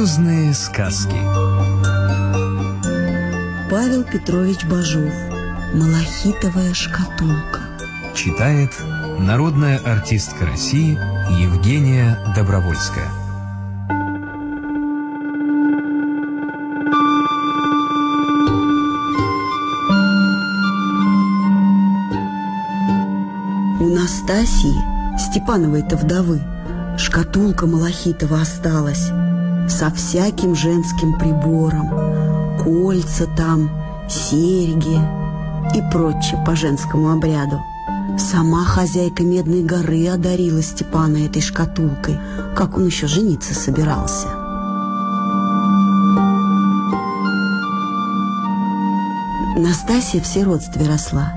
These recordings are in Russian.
Звездные сказки Павел Петрович Бажов «Малахитовая шкатулка» Читает народная артистка России Евгения Добровольская. У Настасии, Степановой-то вдовы, шкатулка Малахитова осталась со всяким женским прибором, кольца там, серьги и прочее по женскому обряду. Сама хозяйка Медной горы одарила Степана этой шкатулкой, как он еще жениться собирался. Настасья в сиротстве росла,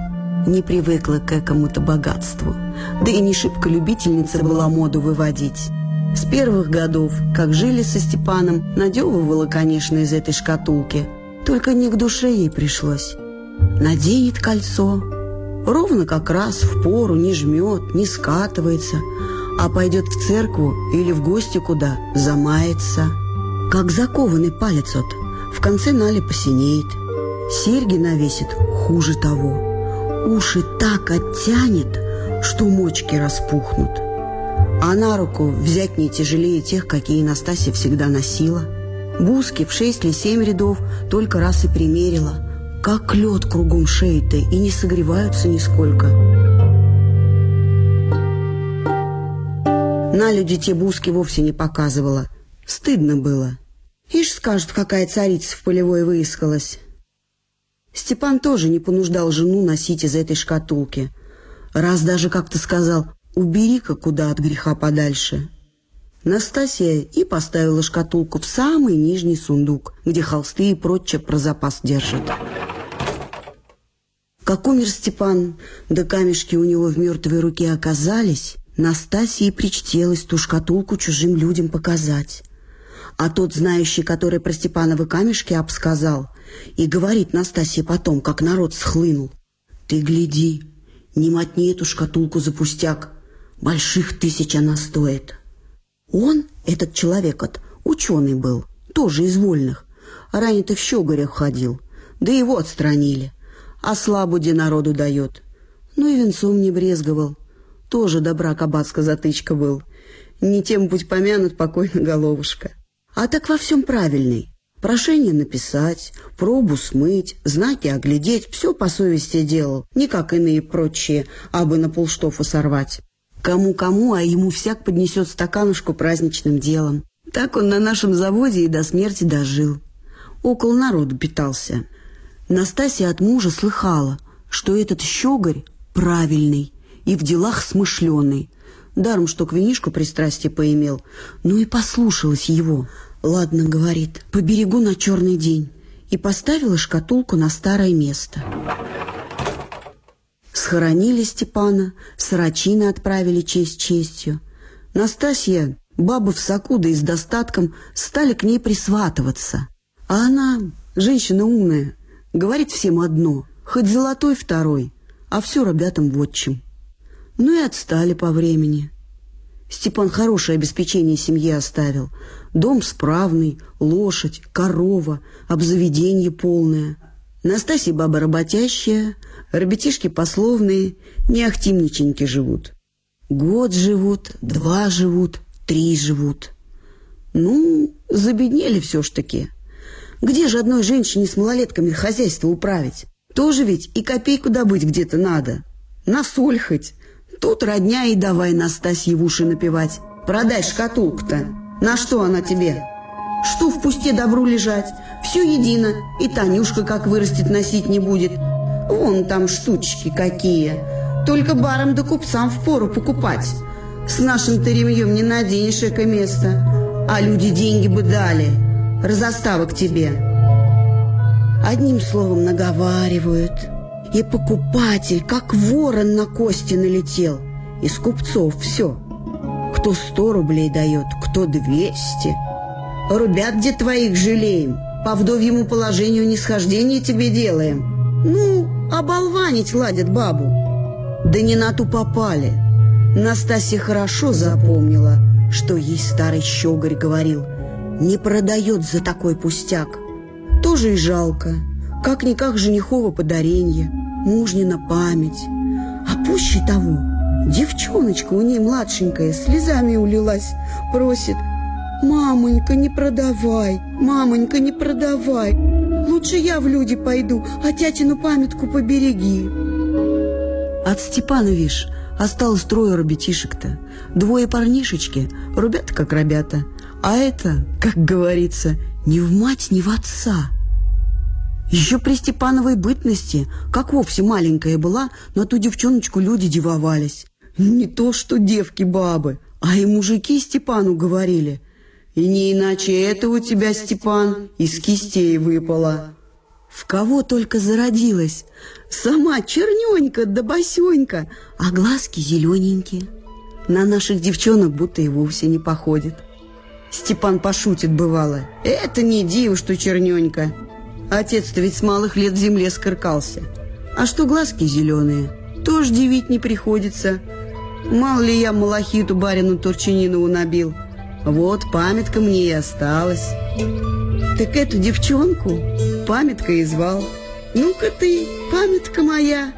не привыкла к какому-то богатству, да и не шибко любительница была моду выводить. С первых годов, как жили со Степаном, надевывала, конечно, из этой шкатулки. Только не к душе ей пришлось. Наденет кольцо, ровно как раз в пору, не жмет, не скатывается, а пойдет в церкву или в гости куда, замается. Как закованный палец от, в конце нали посинеет. Серьги навесит хуже того. Уши так оттянет, что мочки распухнут. А на руку взять не тяжелее тех, какие Настасья всегда носила. Буски в шесть или семь рядов только раз и примерила. Как лед кругом шеи-то, и не согреваются нисколько. На люди те буски вовсе не показывала. Стыдно было. Ишь, скажут, какая царица в полевой выискалась. Степан тоже не понуждал жену носить из этой шкатулки. Раз даже как-то сказал убери-ка куда от греха подальше. Настасья и поставила шкатулку в самый нижний сундук, где холсты и прочее про запас держат. Как умер Степан, да камешки у него в мертвой руке оказались, Настасье причтелось ту шкатулку чужим людям показать. А тот, знающий, который про Степановы камешки обсказал, и говорит Настасье потом, как народ схлынул. «Ты гляди, не мотни эту шкатулку за пустяк, Больших тысяч она стоит. Он, этот человек от ученый был, тоже из вольных. Ранее-то в щеголях ходил, да его отстранили. А слабуде народу дает. Ну и венцом не брезговал. Тоже добра кабацка затычка был. Не тем будь помянут покойно головушка. А так во всем правильный. Прошение написать, пробу смыть, знаки оглядеть, все по совести делал, не как иные прочие, абы на полштофа сорвать. Кому-кому, а ему всяк поднесет стаканушку праздничным делом. Так он на нашем заводе и до смерти дожил. Около народу питался. Настасья от мужа слыхала, что этот щеголь правильный и в делах смышленый. Даром, что к винишку пристрастие поимел. Ну и послушалась его. «Ладно, — говорит, — поберегу на черный день». И поставила шкатулку на старое место. Схоронили Степана, сорочины отправили честь честью. Настасья, баба в соку, да и с достатком, стали к ней присватываться. А она, женщина умная, говорит всем одно, хоть золотой второй, а все ребятам вот чем. Ну и отстали по времени. Степан хорошее обеспечение семье оставил. Дом справный, лошадь, корова, обзаведение полное. Настасья баба работящая, Ребятишки пословные, не ахтимниченьки живут. Год живут, два живут, три живут. Ну, забеднели все ж таки. Где же одной женщине с малолетками хозяйство управить? Тоже ведь и копейку добыть где-то надо. На соль хоть. Тут родня и давай Настасье в уши напевать. Продай шкатулку-то. На что она тебе? Что в пусте добру лежать? Все едино. И Танюшка как вырастет носить не будет. Вон там штучки какие. Только барам да купцам впору покупать. С нашим-то ремьем не наденешь эко место. А люди деньги бы дали. Разоставок тебе. Одним словом наговаривают. И покупатель, как ворон на кости налетел. Из купцов все. Кто сто рублей дает, кто двести. Рубят где твоих жалеем. По вдовьему положению нисхождение тебе делаем. Ну, оболванить ладят бабу. Да не на ту попали. Настасья хорошо запомнила, что ей старый щеголь говорил. не продает за такой пустяк. Тоже и жалко. Как-никак женихова подаренье, мужнина память. А пуще того, девчоночка у ней младшенькая слезами улилась, просит «Мамонька, не продавай, мамонька, не продавай, лучше я в люди пойду, а тятину памятку побереги». От Степана, вишь, осталось трое ребятишек-то. Двое парнишечки, ребята как ребята. А это, как говорится, ни в мать, ни в отца. Еще при Степановой бытности, как вовсе маленькая была, на ту девчоночку люди дивовались. Не то что девки-бабы, а и мужики Степану говорили. И не иначе это у тебя, Степан, из кистей выпало. В кого только зародилась. Сама черненька да босенька, а глазки зелененькие. На наших девчонок будто и вовсе не походит. Степан пошутит бывало. Это не диво, что черненька. Отец-то ведь с малых лет в земле скыркался. А что глазки зеленые, тоже дивить не приходится. Мало ли я малахиту барину Турчининову набил. Вот памятка мне и осталась. Так эту девчонку памятка и звал. Ну-ка ты, памятка моя.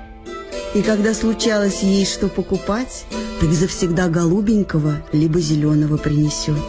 И когда случалось ей что покупать, так завсегда голубенького либо зеленого принесет.